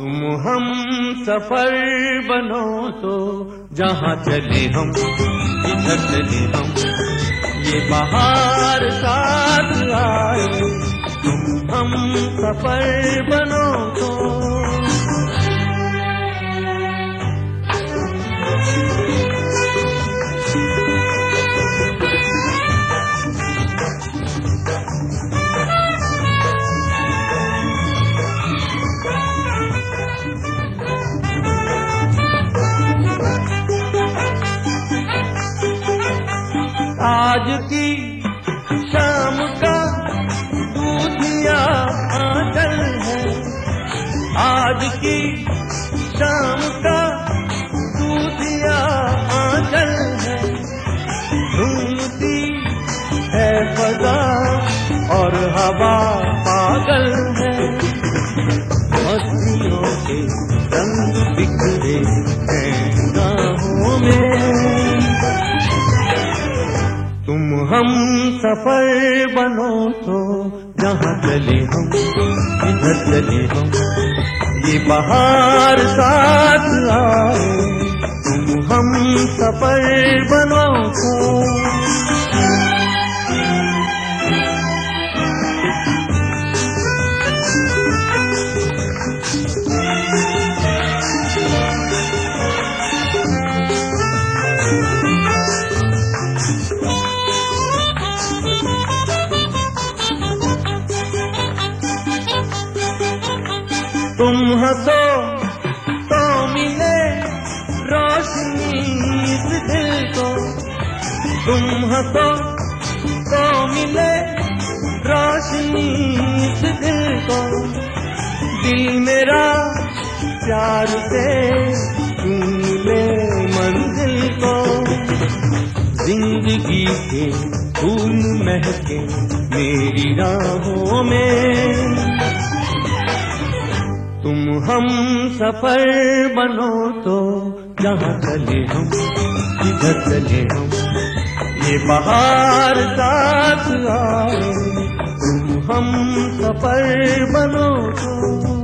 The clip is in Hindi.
तुम हम सफ़र बनो तो जहाँ चले हम, इधर चले हम। ये बाहर साथ आए तुम हम सफ़र बनो तो आज की शाम का दूधिया आंचल है। आज की शाम का दूधिया आंचल है। ढूंढती है फजा और हवा पागल है। मस्तियों के रंग बिखरे तुम हम सफ़र बनो तो जहाँ चले हम इधर चले हम। ये बाहर साथ आए तुम हम सफ़र बनो तो तुम हंसो तो मिले रोशनी इस दिल को। तुम हंसो तो मिले रोशनी इस दिल को। दिल मेरा प्यार से चूम ले मंजिल को। ज़िंदगी के फूल महके मेरी राहों में। तुम हम सफ़र बनो तो जहाँ चले हम इधर चले हम। ये बाहर साथ आए तुम हम सफ़र बनो तो